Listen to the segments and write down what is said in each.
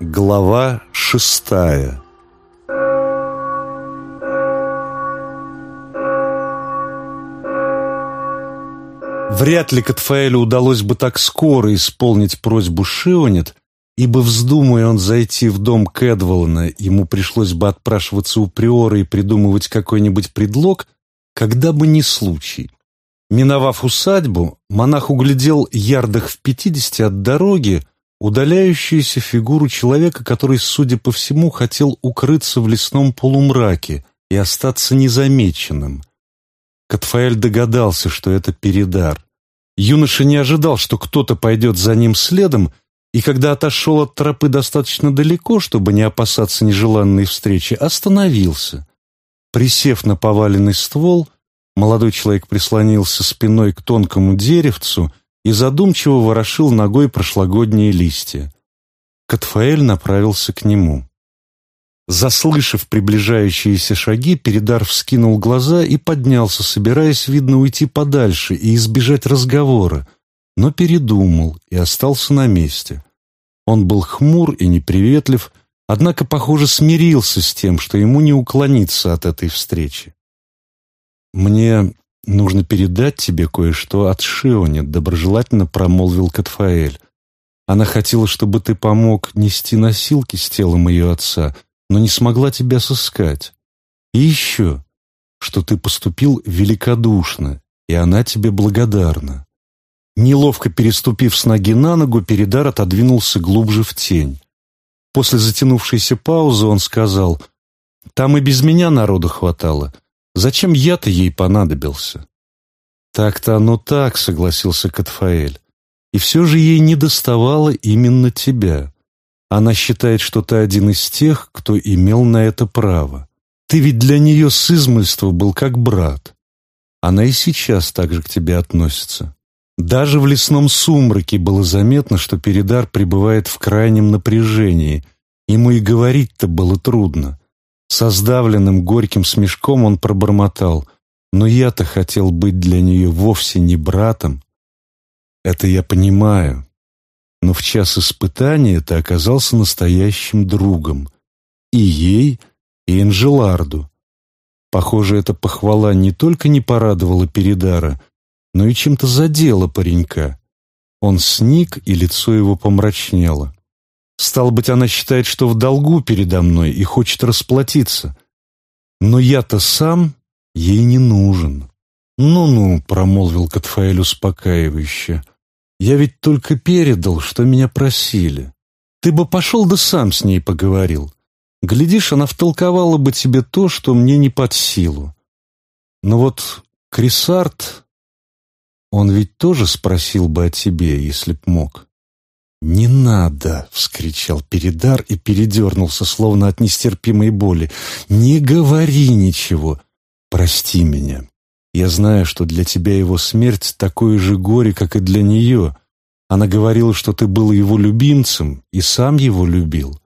Глава шестая Вряд ли Катфаэлю удалось бы так скоро исполнить просьбу Шионет, ибо, вздумая он зайти в дом Кэдволана, ему пришлось бы отпрашиваться у приора и придумывать какой-нибудь предлог, когда бы не случай. Миновав усадьбу, монах углядел ярдах в пятидесяти от дороги удаляющуюся фигуру человека, который, судя по всему, хотел укрыться в лесном полумраке и остаться незамеченным. Катфаэль догадался, что это Передар. Юноша не ожидал, что кто-то пойдет за ним следом, и когда отошел от тропы достаточно далеко, чтобы не опасаться нежеланной встречи, остановился. Присев на поваленный ствол, молодой человек прислонился спиной к тонкому деревцу и задумчиво ворошил ногой прошлогодние листья. Катфаэль направился к нему. Заслышав приближающиеся шаги, Передар вскинул глаза и поднялся, собираясь, видно, уйти подальше и избежать разговора, но передумал и остался на месте. Он был хмур и неприветлив, однако, похоже, смирился с тем, что ему не уклониться от этой встречи. «Мне нужно передать тебе кое-что от Шиони», — доброжелательно промолвил Катфаэль. «Она хотела, чтобы ты помог нести носилки с телом ее отца», — но не смогла тебя сыскать. И еще, что ты поступил великодушно, и она тебе благодарна. Неловко переступив с ноги на ногу, Передар отодвинулся глубже в тень. После затянувшейся паузы он сказал, «Там и без меня народу хватало. Зачем я-то ей понадобился?» «Так-то оно так», — согласился Катфаэль. «И все же ей не доставало именно тебя. Она считает, что ты один из тех, кто имел на это право. Ты ведь для нее с измольства был как брат. Она и сейчас так же к тебе относится. Даже в лесном сумраке было заметно, что Передар пребывает в крайнем напряжении. Ему и говорить-то было трудно. Со сдавленным горьким смешком он пробормотал. «Но я-то хотел быть для нее вовсе не братом». «Это я понимаю но в час испытания ты оказался настоящим другом. И ей, и Энжеларду. Похоже, эта похвала не только не порадовала Передара, но и чем-то задела паренька. Он сник, и лицо его помрачнело. Стало быть, она считает, что в долгу передо мной и хочет расплатиться. Но я-то сам ей не нужен. «Ну-ну», — промолвил Катфаэль успокаивающе, я ведь только передал, что меня просили. Ты бы пошел да сам с ней поговорил. Глядишь, она втолковала бы тебе то, что мне не под силу. Но вот Крисарт, он ведь тоже спросил бы о тебе, если б мог. «Не надо!» — вскричал Передар и передернулся, словно от нестерпимой боли. «Не говори ничего! Прости меня!» Я знаю, что для тебя его смерть такое же горе, как и для нее. Она говорила, что ты был его любимцем и сам его любил.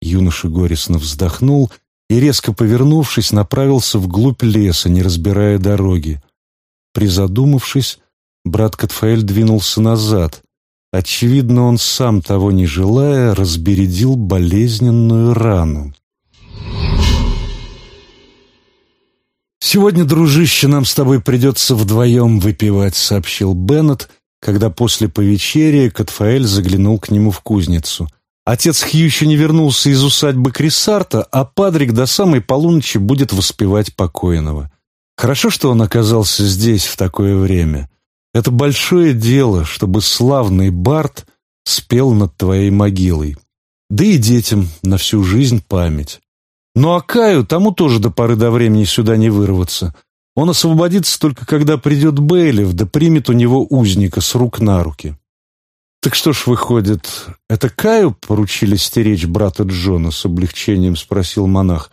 Юноша горестно вздохнул и, резко повернувшись, направился вглубь леса, не разбирая дороги. Призадумавшись, брат Катфаэль двинулся назад. Очевидно, он сам, того не желая, разбередил болезненную рану. «Сегодня, дружище, нам с тобой придется вдвоем выпивать», — сообщил Беннет, когда после повечерия Катфаэль заглянул к нему в кузницу. Отец Хью еще не вернулся из усадьбы Крисарта, а Падрик до самой полуночи будет воспевать покойного. Хорошо, что он оказался здесь в такое время. Это большое дело, чтобы славный Барт спел над твоей могилой. Да и детям на всю жизнь память. Ну а Каю тому тоже до поры до времени сюда не вырваться. Он освободится только когда придет Бейлев, да примет у него узника с рук на руки. Так что ж выходит, это Каю поручили стеречь брата Джона с облегчением, спросил монах.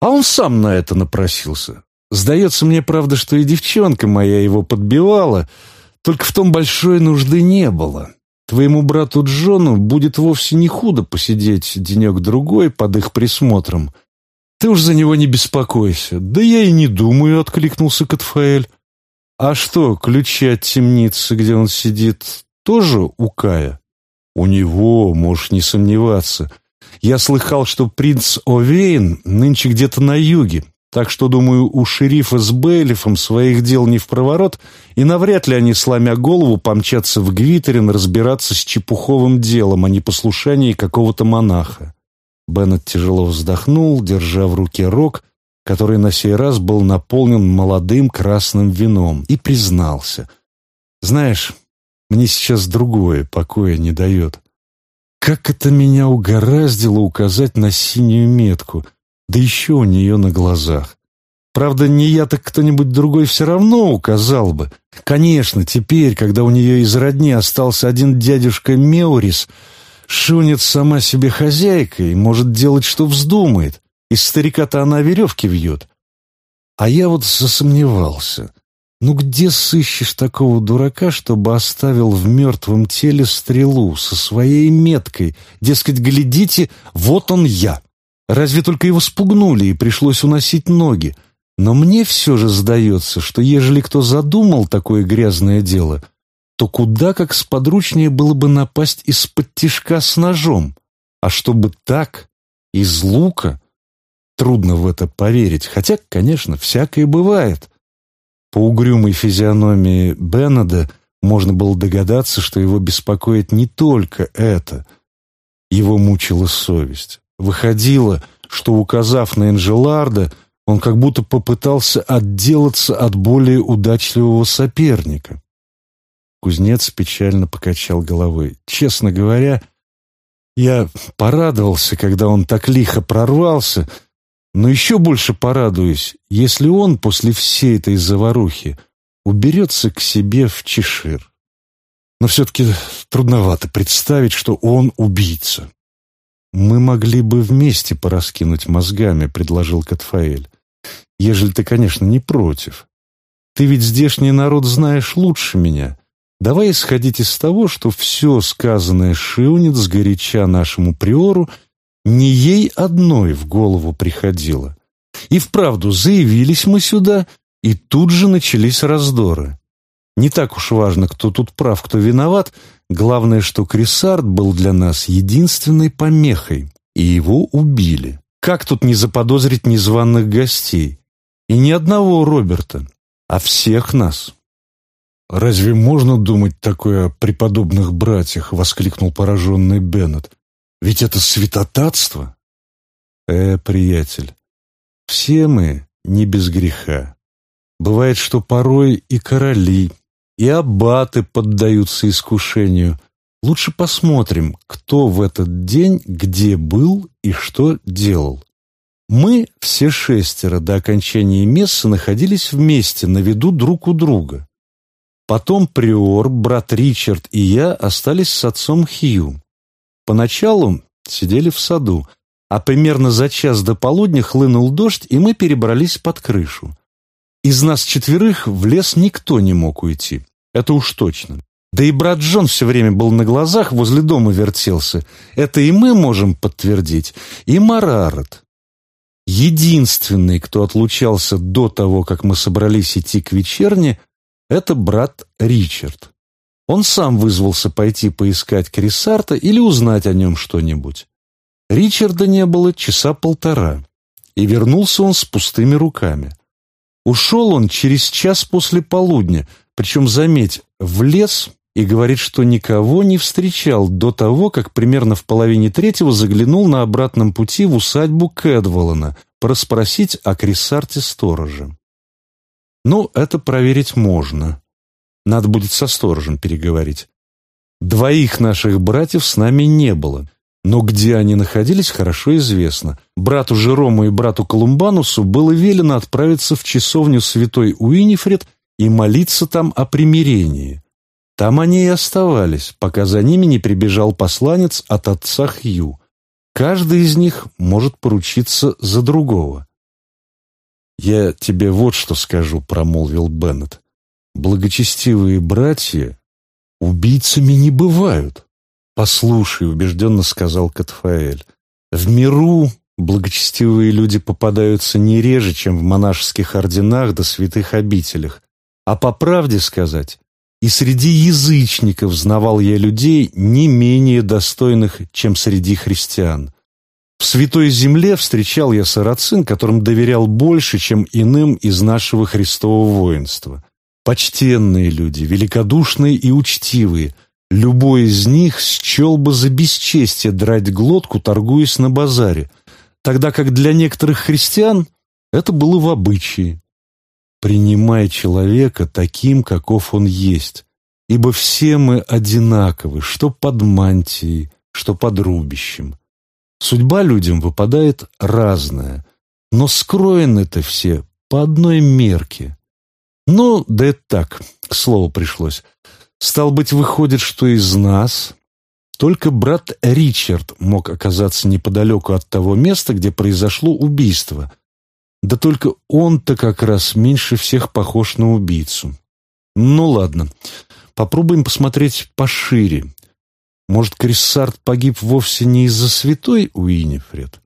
А он сам на это напросился. Сдается мне, правда, что и девчонка моя его подбивала, только в том большой нужды не было. Твоему брату Джону будет вовсе не худо посидеть денек-другой под их присмотром. Ты уж за него не беспокойся. Да я и не думаю, — откликнулся Катфаэль. А что, ключи от темницы, где он сидит, тоже у Кая? «У него, можешь не сомневаться. Я слыхал, что принц Овейн нынче где-то на юге, так что, думаю, у шерифа с Бейлифом своих дел не в проворот, и навряд ли они, сломя голову, помчатся в Гвитерин разбираться с чепуховым делом о непослушании какого-то монаха. Беннет тяжело вздохнул, держа в руке рог, который на сей раз был наполнен молодым красным вином, и признался. «Знаешь, мне сейчас другое покоя не дает. Как это меня угораздило указать на синюю метку, да еще у нее на глазах. Правда, не я, так кто-нибудь другой все равно указал бы. Конечно, теперь, когда у нее из родни остался один дядюшка Меурис, Шунет сама себе хозяйка и может делать, что вздумает. Из старика-то она веревки вьет. А я вот засомневался. Ну где сыщешь такого дурака, чтобы оставил в мертвом теле стрелу со своей меткой? Дескать, глядите, вот он я. Разве только его спугнули и пришлось уносить ноги. Но мне все же сдается, что ежели кто задумал такое грязное дело, то куда как сподручнее было бы напасть из-под тишка с ножом. А чтобы так, из лука, Трудно в это поверить, хотя, конечно, всякое бывает. По угрюмой физиономии Беннеда можно было догадаться, что его беспокоит не только это. Его мучила совесть. Выходило, что, указав на Энжеларда, он как будто попытался отделаться от более удачливого соперника. Кузнец печально покачал головой. «Честно говоря, я порадовался, когда он так лихо прорвался, — но еще больше порадуюсь, если он после всей этой заварухи уберется к себе в Чешир. Но все-таки трудновато представить, что он убийца. «Мы могли бы вместе пораскинуть мозгами», — предложил Катфаэль. «Ежели ты, конечно, не против. Ты ведь здешний народ знаешь лучше меня. Давай исходить из того, что все сказанное Шиунит сгоряча нашему приору — не ей одной в голову приходило. И вправду заявились мы сюда, и тут же начались раздоры. Не так уж важно, кто тут прав, кто виноват. Главное, что Крисард был для нас единственной помехой, и его убили. Как тут не заподозрить незваных гостей? И ни одного Роберта, а всех нас. «Разве можно думать такое о преподобных братьях?» — воскликнул пораженный Беннет. Ведь это святотатство. Э, приятель, все мы не без греха. Бывает, что порой и короли, и аббаты поддаются искушению. Лучше посмотрим, кто в этот день где был и что делал. Мы, все шестеро, до окончания мессы находились вместе, на виду друг у друга. Потом Приор, брат Ричард и я остались с отцом Хью. Поначалу сидели в саду, а примерно за час до полудня хлынул дождь, и мы перебрались под крышу. Из нас четверых в лес никто не мог уйти, это уж точно. Да и брат Джон все время был на глазах, возле дома вертелся. Это и мы можем подтвердить, и Марарет. Единственный, кто отлучался до того, как мы собрались идти к вечерне, это брат Ричард. Он сам вызвался пойти поискать Крисарта или узнать о нем что-нибудь. Ричарда не было часа полтора, и вернулся он с пустыми руками. Ушел он через час после полудня, причем, заметь, в лес и говорит, что никого не встречал до того, как примерно в половине третьего заглянул на обратном пути в усадьбу Кэдволана проспросить о Крисарте сторожа. Ну, это проверить можно. Надо будет со сторожем переговорить. Двоих наших братьев с нами не было, но где они находились, хорошо известно. Брату Жерому и брату Колумбанусу было велено отправиться в часовню святой Уинифред и молиться там о примирении. Там они и оставались, пока за ними не прибежал посланец от отца Хью. Каждый из них может поручиться за другого. «Я тебе вот что скажу», — промолвил Беннет. Благочестивые братья убийцами не бывают. Послушай, убежденно сказал Катфаэль, в миру благочестивые люди попадаются не реже, чем в монашеских орденах да святых обителях. А по правде сказать, и среди язычников знавал я людей не менее достойных, чем среди христиан. В Святой Земле встречал я сарацин, которым доверял больше, чем иным из нашего Христового воинства. Почтенные люди, великодушные и учтивые, любой из них счел бы за бесчестие драть глотку, торгуясь на базаре, тогда как для некоторых христиан это было в обычае. Принимай человека таким, каков он есть, ибо все мы одинаковы, что под мантией, что под рубищем. Судьба людям выпадает разная, но скроены-то все по одной мерке. Ну, да это так, к слову пришлось. Стал быть, выходит, что из нас только брат Ричард мог оказаться неподалеку от того места, где произошло убийство. Да только он-то как раз меньше всех похож на убийцу. Ну ладно, попробуем посмотреть пошире. Может, Криссард погиб вовсе не из-за святой Уинифред?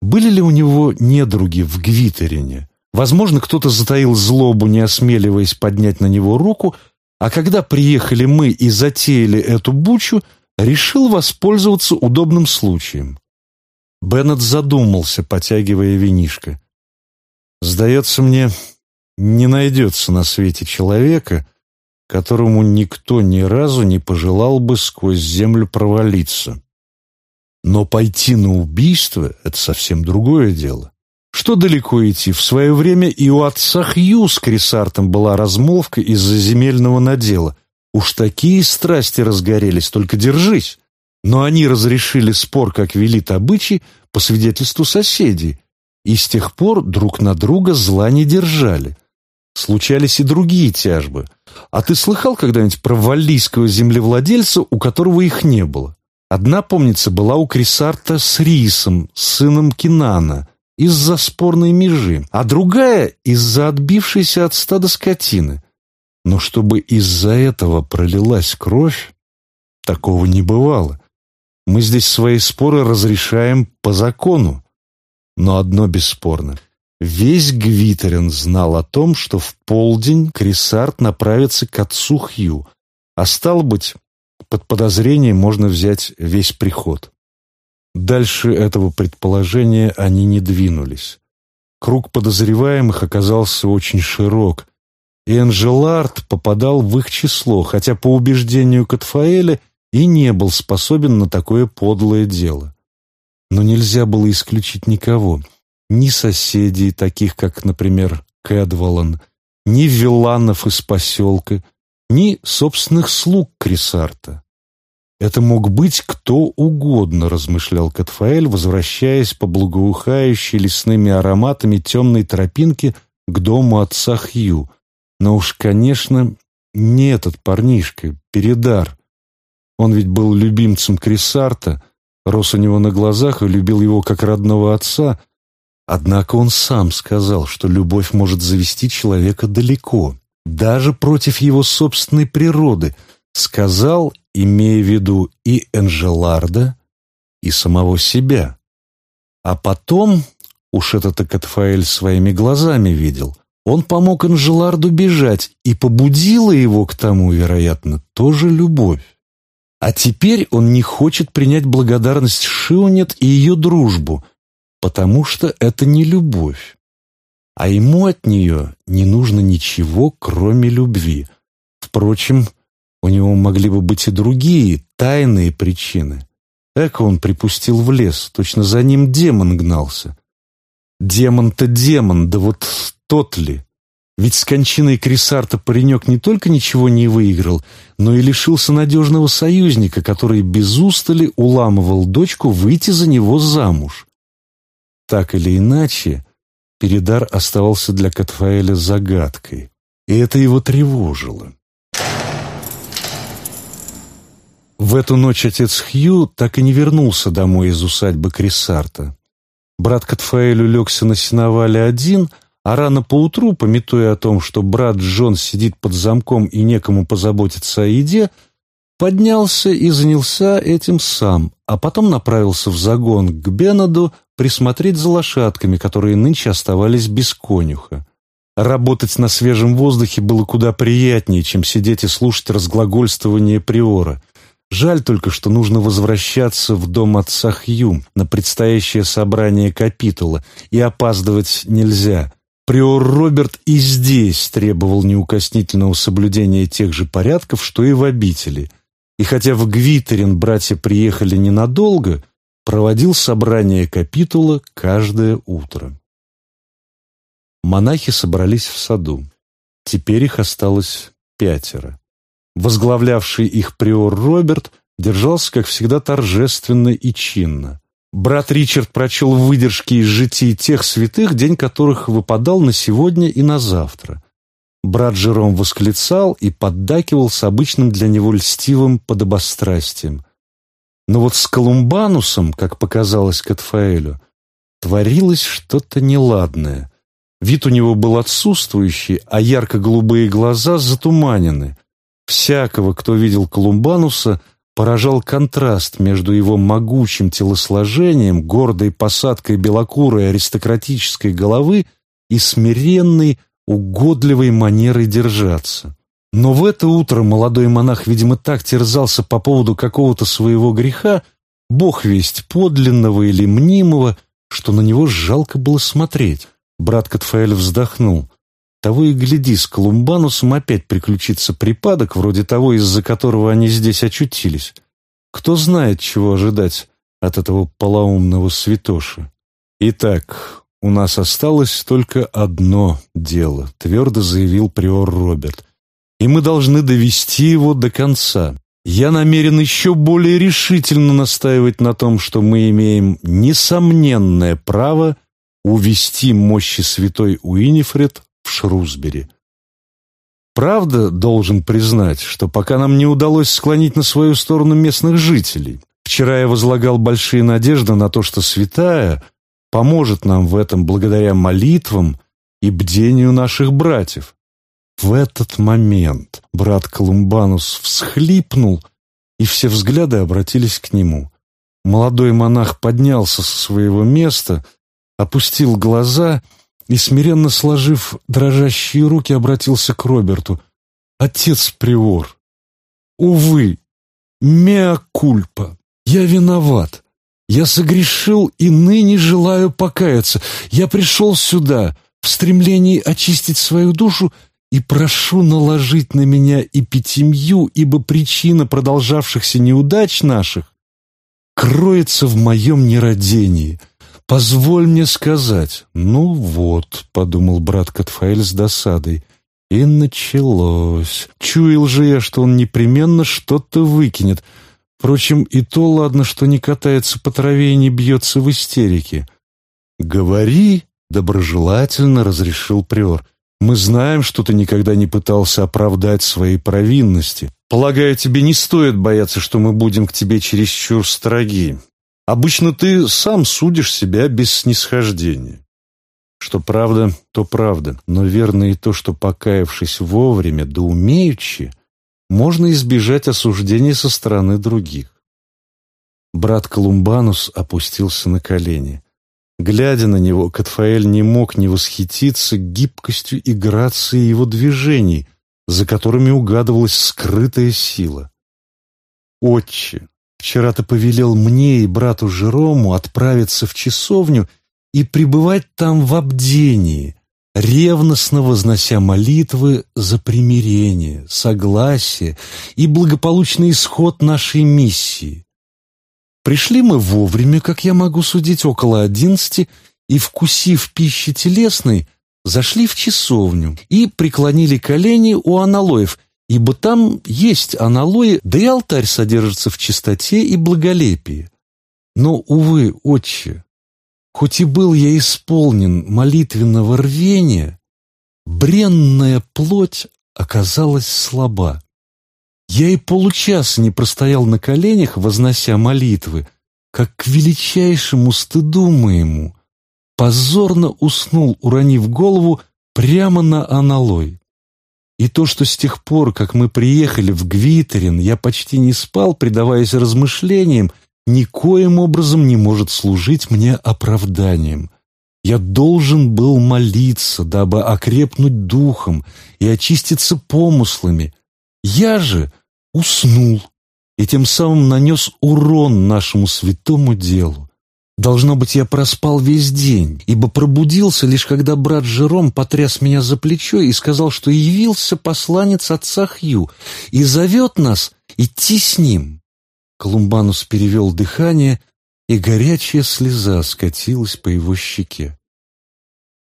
Были ли у него недруги в Гвитерине? Возможно, кто-то затаил злобу, не осмеливаясь поднять на него руку, а когда приехали мы и затеяли эту бучу, решил воспользоваться удобным случаем. Беннет задумался, потягивая винишко. «Сдается мне, не найдется на свете человека, которому никто ни разу не пожелал бы сквозь землю провалиться. Но пойти на убийство — это совсем другое дело. Что далеко идти? В свое время и у отца Хью с Крисартом была размолвка из-за земельного надела. Уж такие страсти разгорелись, только держись. Но они разрешили спор, как велит обычай, по свидетельству соседей, и с тех пор друг на друга зла не держали. Случались и другие тяжбы — а ты слыхал когда-нибудь про валлийского землевладельца, у которого их не было? Одна, помнится, была у Крисарта с Рисом, сыном Кинана, из-за спорной межи, а другая — из-за отбившейся от стада скотины. Но чтобы из-за этого пролилась кровь, такого не бывало. Мы здесь свои споры разрешаем по закону. Но одно бесспорно — Весь Гвитерин знал о том, что в полдень Крисарт направится к отцу Хью, а стало быть, под подозрение можно взять весь приход. Дальше этого предположения они не двинулись. Круг подозреваемых оказался очень широк, и Энжелард попадал в их число, хотя по убеждению Катфаэля и не был способен на такое подлое дело. Но нельзя было исключить никого — ни соседей, таких как, например, Кэдволан, ни виланов из поселка, ни собственных слуг Крисарта. Это мог быть кто угодно, размышлял Катфаэль, возвращаясь по благоухающей лесными ароматами темной тропинке к дому отца Хью. Но уж, конечно, не этот парнишка, Передар. Он ведь был любимцем Крисарта, рос у него на глазах и любил его как родного отца, Однако он сам сказал, что любовь может завести человека далеко, даже против его собственной природы, сказал, имея в виду и Энжеларда, и самого себя. А потом, уж этот Акатфаэль своими глазами видел, он помог Анжеларду бежать, и побудила его к тому, вероятно, тоже любовь. А теперь он не хочет принять благодарность Шионет и ее дружбу, потому что это не любовь. А ему от нее не нужно ничего, кроме любви. Впрочем, у него могли бы быть и другие, тайные причины. Эко он припустил в лес, точно за ним демон гнался. Демон-то демон, да вот тот ли? Ведь с кончиной Крисарта паренек не только ничего не выиграл, но и лишился надежного союзника, который без устали уламывал дочку выйти за него замуж. Так или иначе, Передар оставался для Катфаэля загадкой, и это его тревожило. В эту ночь отец Хью так и не вернулся домой из усадьбы Крисарта. Брат Катфаэль улегся на сеновале один, а рано поутру, пометуя о том, что брат Джон сидит под замком и некому позаботиться о еде, поднялся и занялся этим сам, а потом направился в загон к Бенаду присмотреть за лошадками, которые нынче оставались без конюха. Работать на свежем воздухе было куда приятнее, чем сидеть и слушать разглагольствование приора. Жаль только, что нужно возвращаться в дом отца Хью на предстоящее собрание капитула, и опаздывать нельзя. Приор Роберт и здесь требовал неукоснительного соблюдения тех же порядков, что и в обители. И хотя в Гвитерин братья приехали ненадолго, проводил собрание капитула каждое утро. Монахи собрались в саду. Теперь их осталось пятеро. Возглавлявший их приор Роберт держался, как всегда, торжественно и чинно. Брат Ричард прочел выдержки из житий тех святых, день которых выпадал на сегодня и на завтра. Брат Жером восклицал и поддакивал с обычным для него льстивым подобострастием. Но вот с Колумбанусом, как показалось Катфаэлю, творилось что-то неладное. Вид у него был отсутствующий, а ярко-голубые глаза затуманены. Всякого, кто видел Колумбануса, поражал контраст между его могучим телосложением, гордой посадкой белокурой аристократической головы и смиренной, угодливой манерой держаться. Но в это утро молодой монах, видимо, так терзался по поводу какого-то своего греха, бог весть подлинного или мнимого, что на него жалко было смотреть. Брат Катфаэль вздохнул. Того и гляди, с Колумбанусом опять приключится припадок, вроде того, из-за которого они здесь очутились. Кто знает, чего ожидать от этого полоумного святоши. Итак, у нас осталось только одно дело, твердо заявил приор Роберт. И мы должны довести его до конца. Я намерен еще более решительно настаивать на том, что мы имеем несомненное право увести мощи святой Уинифред в Шрусбери. Правда, должен признать, что пока нам не удалось склонить на свою сторону местных жителей. Вчера я возлагал большие надежды на то, что святая поможет нам в этом благодаря молитвам и бдению наших братьев. В этот момент брат Колумбанус всхлипнул, и все взгляды обратились к нему. Молодой монах поднялся со своего места, опустил глаза и, смиренно сложив дрожащие руки, обратился к Роберту. «Отец Приор, увы, меа кульпа, я виноват. Я согрешил и ныне желаю покаяться. Я пришел сюда в стремлении очистить свою душу и прошу наложить на меня эпитемью, ибо причина продолжавшихся неудач наших кроется в моем нерадении». «Позволь мне сказать». «Ну вот», — подумал брат Катфаэль с досадой, — «и началось. Чуял же я, что он непременно что-то выкинет. Впрочем, и то ладно, что не катается по траве и не бьется в истерике». «Говори», — доброжелательно разрешил приор. «Мы знаем, что ты никогда не пытался оправдать свои провинности. Полагаю, тебе не стоит бояться, что мы будем к тебе чересчур строги. Обычно ты сам судишь себя без снисхождения. Что правда, то правда, но верно и то, что, покаявшись вовремя да умеючи, можно избежать осуждения со стороны других. Брат Колумбанус опустился на колени. Глядя на него, Катфаэль не мог не восхититься гибкостью и грацией его движений, за которыми угадывалась скрытая сила. «Отче, Вчера ты повелел мне и брату Жерому отправиться в часовню и пребывать там в обдении, ревностно вознося молитвы за примирение, согласие и благополучный исход нашей миссии. Пришли мы вовремя, как я могу судить, около одиннадцати, и, вкусив пищи телесной, зашли в часовню и преклонили колени у аналоев – ибо там есть аналои, да и алтарь содержится в чистоте и благолепии. Но, увы, отче, хоть и был я исполнен молитвенного рвения, бренная плоть оказалась слаба. Я и получаса не простоял на коленях, вознося молитвы, как к величайшему стыду моему, позорно уснул, уронив голову прямо на аналой. И то, что с тех пор, как мы приехали в Гвитерин, я почти не спал, предаваясь размышлениям, никоим образом не может служить мне оправданием. Я должен был молиться, дабы окрепнуть духом и очиститься помыслами. Я же уснул и тем самым нанес урон нашему святому делу. Должно быть, я проспал весь день, ибо пробудился лишь когда брат Жером потряс меня за плечо и сказал, что явился посланец отца Хью и зовет нас идти с ним. Колумбанус перевел дыхание, и горячая слеза скатилась по его щеке.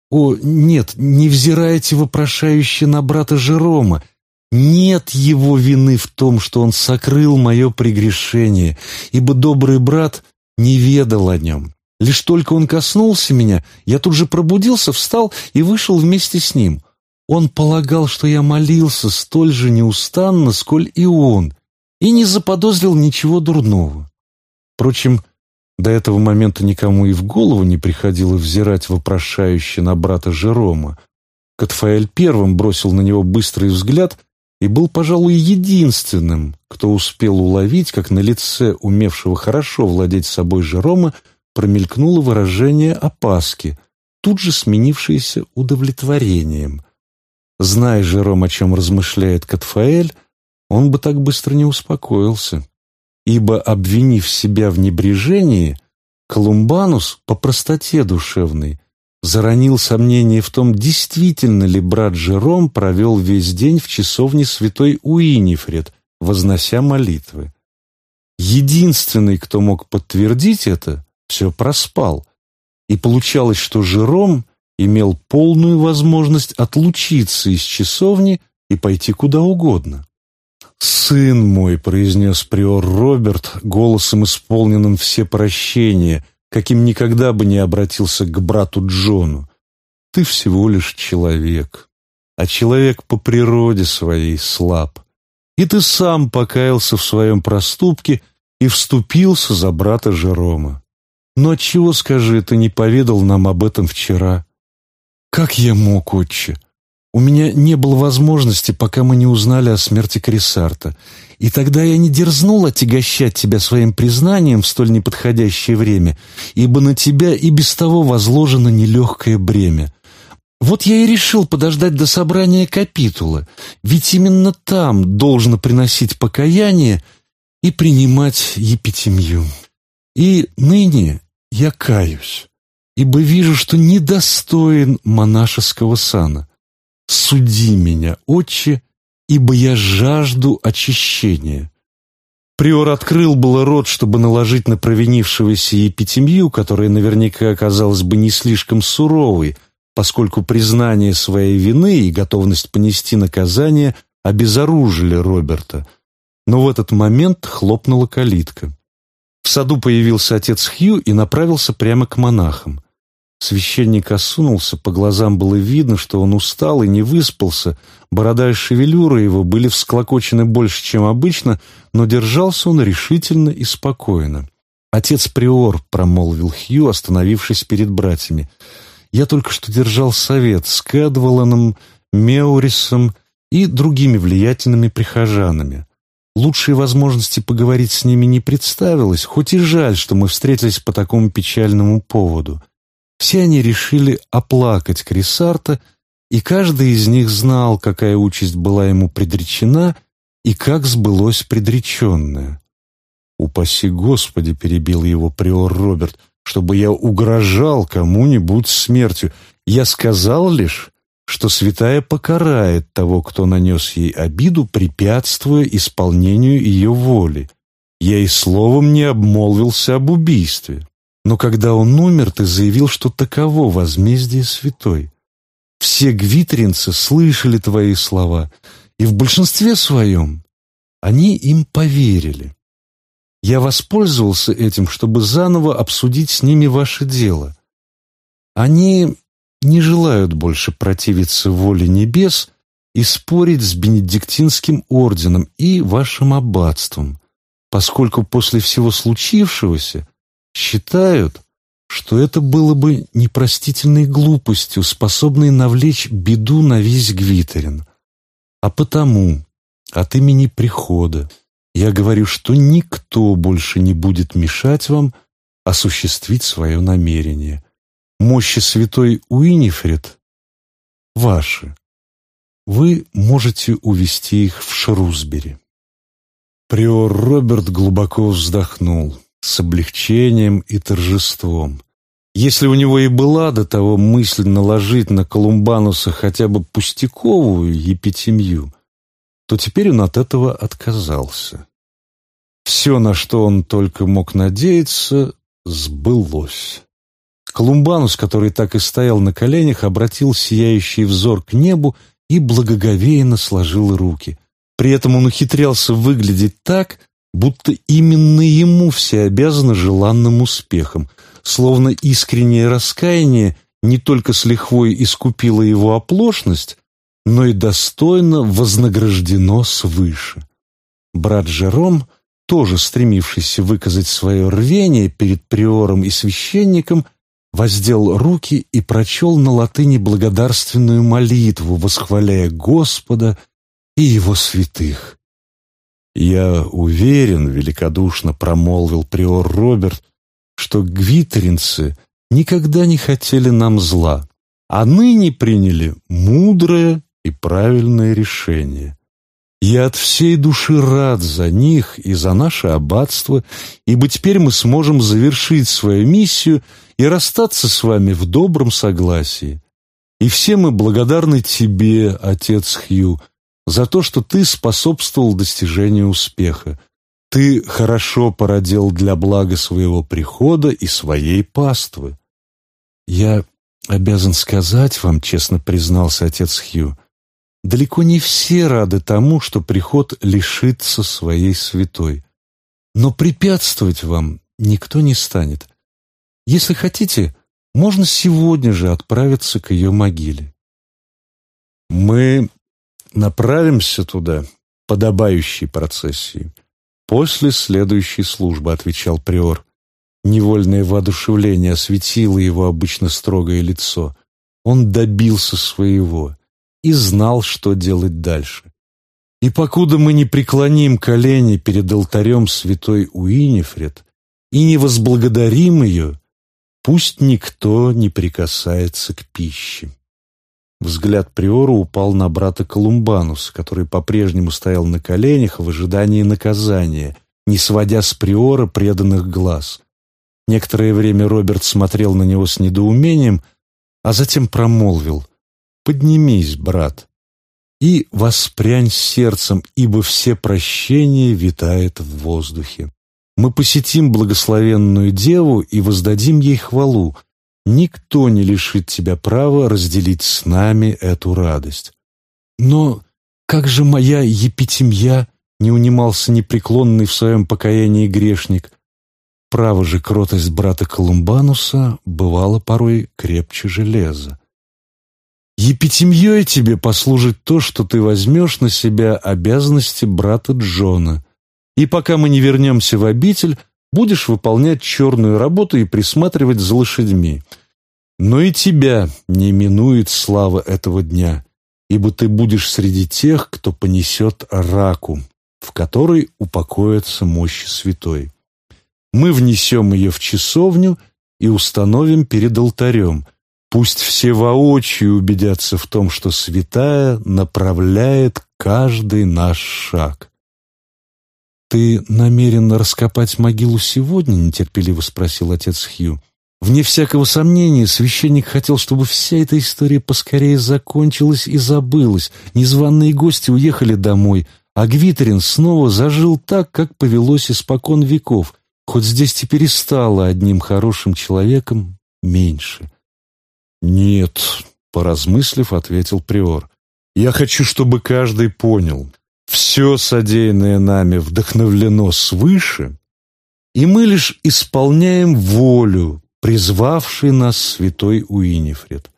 «О, нет, не взирайте вопрошающе на брата Жерома, нет его вины в том, что он сокрыл мое прегрешение, ибо добрый брат не ведал о нем. Лишь только он коснулся меня, я тут же пробудился, встал и вышел вместе с ним. Он полагал, что я молился столь же неустанно, сколь и он, и не заподозрил ничего дурного. Впрочем, до этого момента никому и в голову не приходило взирать вопрошающе на брата Жерома. Катфаэль первым бросил на него быстрый взгляд и был, пожалуй, единственным, кто успел уловить, как на лице умевшего хорошо владеть собой Жерома промелькнуло выражение опаски, тут же сменившееся удовлетворением. Зная Жером, о чем размышляет Катфаэль, он бы так быстро не успокоился, ибо, обвинив себя в небрежении, Колумбанус по простоте душевной заронил сомнение в том, действительно ли брат Жером провел весь день в часовне святой Уинифред, вознося молитвы. Единственный, кто мог подтвердить это, все проспал, и получалось, что Жером имел полную возможность отлучиться из часовни и пойти куда угодно. «Сын мой», — произнес приор Роберт голосом, исполненным все прощения — каким никогда бы не обратился к брату Джону. Ты всего лишь человек, а человек по природе своей слаб. И ты сам покаялся в своем проступке и вступился за брата Жерома. Но отчего, скажи, ты не поведал нам об этом вчера? Как я мог, отче? У меня не было возможности, пока мы не узнали о смерти Крисарта, и тогда я не дерзнул отягощать тебя своим признанием в столь неподходящее время, ибо на тебя и без того возложено нелегкое бремя. Вот я и решил подождать до собрания капитула, ведь именно там должно приносить покаяние и принимать епитемью. И ныне я каюсь, ибо вижу, что недостоин монашеского сана. Суди меня, отче, ибо я жажду очищения». Приор открыл было рот, чтобы наложить на провинившегося епитемью, которая наверняка оказалась бы не слишком суровой, поскольку признание своей вины и готовность понести наказание обезоружили Роберта. Но в этот момент хлопнула калитка. В саду появился отец Хью и направился прямо к монахам. Священник осунулся, по глазам было видно, что он устал и не выспался, борода и шевелюра его были всклокочены больше, чем обычно, но держался он решительно и спокойно. «Отец Приор», — промолвил Хью, остановившись перед братьями, — «я только что держал совет с Кэдволаном, Меурисом и другими влиятельными прихожанами. Лучшей возможности поговорить с ними не представилось, хоть и жаль, что мы встретились по такому печальному поводу». Все они решили оплакать Крисарта, и каждый из них знал, какая участь была ему предречена и как сбылось предреченное. «Упаси Господи!» — перебил его приор Роберт, «чтобы я угрожал кому-нибудь смертью. Я сказал лишь, что святая покарает того, кто нанес ей обиду, препятствуя исполнению ее воли. Я и словом не обмолвился об убийстве. Но когда он умер, ты заявил, что таково возмездие святой. Все гвитринцы слышали твои слова, и в большинстве своем они им поверили. Я воспользовался этим, чтобы заново обсудить с ними ваше дело. Они не желают больше противиться воле небес и спорить с Бенедиктинским орденом и вашим аббатством, поскольку после всего случившегося считают, что это было бы непростительной глупостью, способной навлечь беду на весь Гвитерин. А потому от имени прихода я говорю, что никто больше не будет мешать вам осуществить свое намерение. мощи святой Уинифред ваши. Вы можете увести их в Шрусбери. Приор Роберт глубоко вздохнул с облегчением и торжеством. Если у него и была до того мысль наложить на Колумбануса хотя бы пустяковую епитемью, то теперь он от этого отказался. Все, на что он только мог надеяться, сбылось. Колумбанус, который так и стоял на коленях, обратил сияющий взор к небу и благоговейно сложил руки. При этом он ухитрялся выглядеть так, будто именно ему все обязаны желанным успехом, словно искреннее раскаяние не только с лихвой искупило его оплошность, но и достойно вознаграждено свыше. Брат Жером, тоже стремившийся выказать свое рвение перед приором и священником, воздел руки и прочел на латыни благодарственную молитву, восхваляя Господа и Его святых. «Я уверен», — великодушно промолвил приор Роберт, «что гвитеринцы никогда не хотели нам зла, а ныне приняли мудрое и правильное решение. Я от всей души рад за них и за наше аббатство, ибо теперь мы сможем завершить свою миссию и расстаться с вами в добром согласии. И все мы благодарны тебе, отец Хью, за то, что ты способствовал достижению успеха. Ты хорошо породил для блага своего прихода и своей паствы. Я обязан сказать вам, честно признался отец Хью, далеко не все рады тому, что приход лишится своей святой. Но препятствовать вам никто не станет. Если хотите, можно сегодня же отправиться к ее могиле. Мы направимся туда, подобающей процессии, после следующей службы, отвечал приор. Невольное воодушевление осветило его обычно строгое лицо. Он добился своего и знал, что делать дальше. И покуда мы не преклоним колени перед алтарем святой Уинифред и не возблагодарим ее, Пусть никто не прикасается к пище. Взгляд Приора упал на брата Колумбанус, который по-прежнему стоял на коленях в ожидании наказания, не сводя с Приора преданных глаз. Некоторое время Роберт смотрел на него с недоумением, а затем промолвил «Поднимись, брат, и воспрянь сердцем, ибо все прощения витает в воздухе» мы посетим благословенную Деву и воздадим ей хвалу. Никто не лишит тебя права разделить с нами эту радость. Но как же моя епитемья, не унимался непреклонный в своем покаянии грешник. Право же кротость брата Колумбануса бывала порой крепче железа. Епитемьей тебе послужит то, что ты возьмешь на себя обязанности брата Джона, и пока мы не вернемся в обитель, будешь выполнять черную работу и присматривать за лошадьми. Но и тебя не минует слава этого дня, ибо ты будешь среди тех, кто понесет раку, в которой упокоится мощь святой. Мы внесем ее в часовню и установим перед алтарем. Пусть все воочию убедятся в том, что святая направляет каждый наш шаг. «Ты намерен раскопать могилу сегодня?» — нетерпеливо спросил отец Хью. Вне всякого сомнения, священник хотел, чтобы вся эта история поскорее закончилась и забылась. Незваные гости уехали домой, а Гвитерин снова зажил так, как повелось испокон веков, хоть здесь теперь и стало одним хорошим человеком меньше. «Нет», — поразмыслив, ответил приор, — «я хочу, чтобы каждый понял, все содеянное нами вдохновлено свыше, и мы лишь исполняем волю, призвавшей нас святой Уинифред.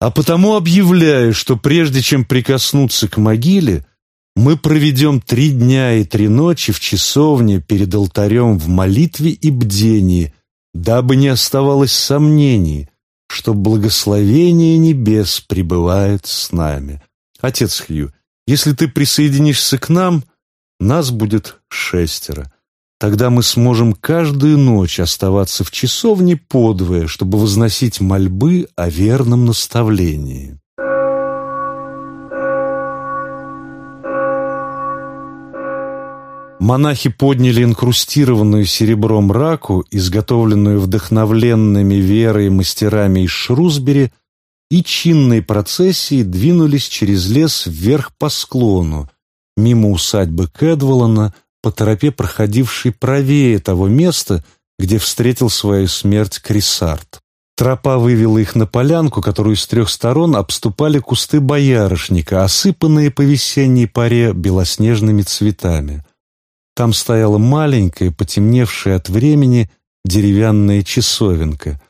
А потому объявляю, что прежде чем прикоснуться к могиле, мы проведем три дня и три ночи в часовне перед алтарем в молитве и бдении, дабы не оставалось сомнений, что благословение небес пребывает с нами. Отец Хью, если ты присоединишься к нам, нас будет шестеро. Тогда мы сможем каждую ночь оставаться в часовне подвое, чтобы возносить мольбы о верном наставлении. Монахи подняли инкрустированную серебром раку, изготовленную вдохновленными верой мастерами из Шрусбери, и чинной процессией двинулись через лес вверх по склону, мимо усадьбы Кэдволана, по тропе, проходившей правее того места, где встретил свою смерть Крисарт. Тропа вывела их на полянку, которую с трех сторон обступали кусты боярышника, осыпанные по весенней паре белоснежными цветами. Там стояла маленькая, потемневшая от времени, деревянная часовенка.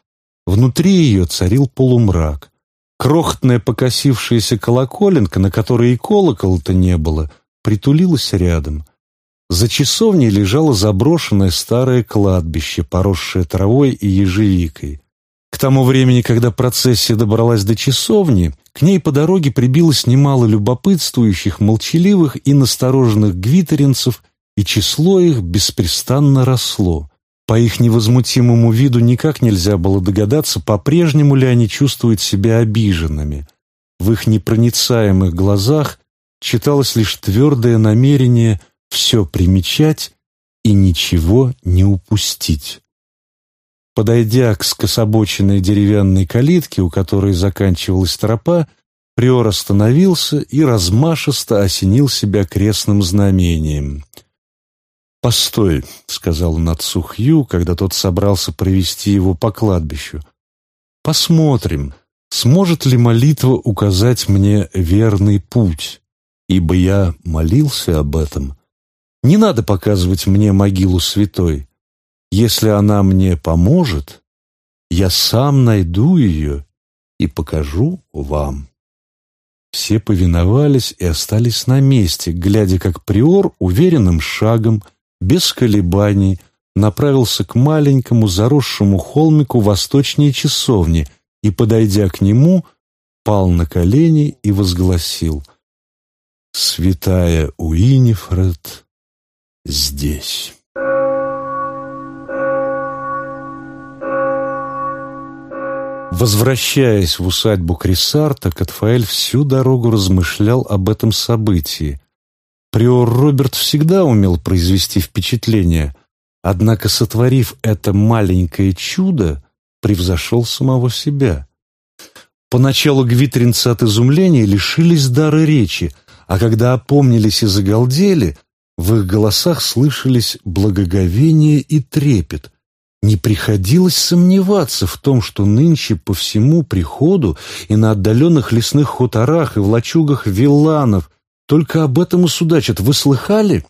Внутри ее царил полумрак. Крохотная покосившаяся колоколенка, на которой и колокола-то не было, притулилась рядом. За часовней лежало заброшенное старое кладбище, поросшее травой и ежевикой. К тому времени, когда процессия добралась до часовни, к ней по дороге прибилось немало любопытствующих, молчаливых и настороженных гвитеринцев – и число их беспрестанно росло. По их невозмутимому виду никак нельзя было догадаться, по-прежнему ли они чувствуют себя обиженными. В их непроницаемых глазах читалось лишь твердое намерение все примечать и ничего не упустить. Подойдя к скособоченной деревянной калитке, у которой заканчивалась тропа, приор остановился и размашисто осенил себя крестным знамением — «Постой», — сказал он отцу Хью, когда тот собрался провести его по кладбищу. «Посмотрим, сможет ли молитва указать мне верный путь, ибо я молился об этом. Не надо показывать мне могилу святой. Если она мне поможет, я сам найду ее и покажу вам». Все повиновались и остались на месте, глядя, как приор уверенным шагом — без колебаний направился к маленькому заросшему холмику восточней часовни и, подойдя к нему, пал на колени и возгласил «Святая Уинифред здесь». Возвращаясь в усадьбу Крисарта, Катфаэль всю дорогу размышлял об этом событии. Приор Роберт всегда умел произвести впечатление, однако, сотворив это маленькое чудо, превзошел самого себя. Поначалу гвитринцы от изумления лишились дара речи, а когда опомнились и загалдели, в их голосах слышались благоговение и трепет. Не приходилось сомневаться в том, что нынче по всему приходу и на отдаленных лесных хуторах и в лачугах вилланов только об этом и судачат. Вы слыхали?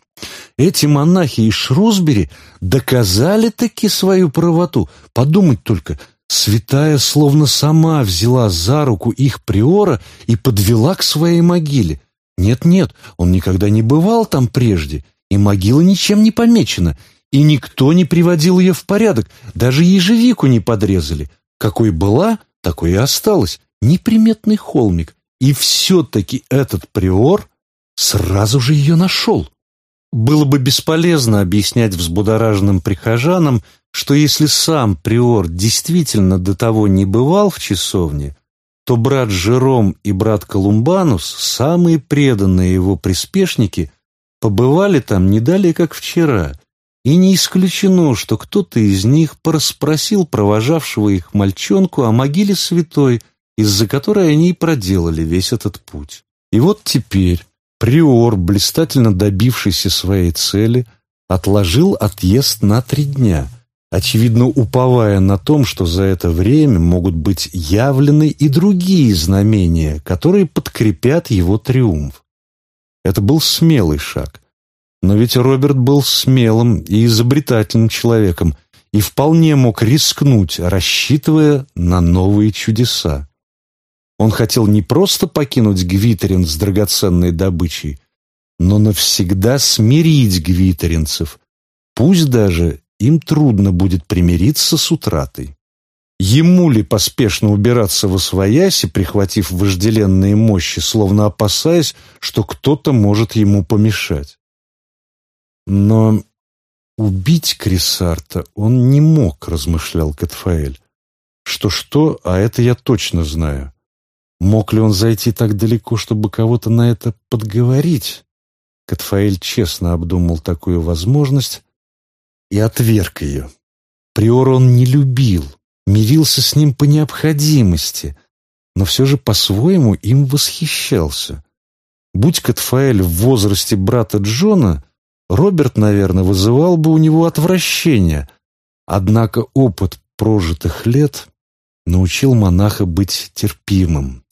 Эти монахи из Шрусбери доказали таки свою правоту. Подумать только, святая словно сама взяла за руку их приора и подвела к своей могиле. Нет-нет, он никогда не бывал там прежде, и могила ничем не помечена, и никто не приводил ее в порядок, даже ежевику не подрезали. Какой была, такой и осталась, неприметный холмик. И все-таки этот приор сразу же ее нашел. Было бы бесполезно объяснять взбудораженным прихожанам, что если сам приор действительно до того не бывал в часовне, то брат Жером и брат Колумбанус, самые преданные его приспешники, побывали там не далее, как вчера, и не исключено, что кто-то из них порасспросил провожавшего их мальчонку о могиле святой, из-за которой они и проделали весь этот путь. И вот теперь, Приор, блистательно добившийся своей цели, отложил отъезд на три дня, очевидно уповая на том, что за это время могут быть явлены и другие знамения, которые подкрепят его триумф. Это был смелый шаг. Но ведь Роберт был смелым и изобретательным человеком и вполне мог рискнуть, рассчитывая на новые чудеса. Он хотел не просто покинуть Гвитерин с драгоценной добычей, но навсегда смирить гвитеринцев, пусть даже им трудно будет примириться с утратой. Ему ли поспешно убираться во свояси, прихватив вожделенные мощи, словно опасаясь, что кто-то может ему помешать? Но убить Крисарта он не мог, размышлял Катфаэль. Что-что, а это я точно знаю. Мог ли он зайти так далеко, чтобы кого-то на это подговорить? Катфаэль честно обдумал такую возможность и отверг ее. Приора он не любил, мирился с ним по необходимости, но все же по-своему им восхищался. Будь Катфаэль в возрасте брата Джона, Роберт, наверное, вызывал бы у него отвращение, однако опыт прожитых лет научил монаха быть терпимым.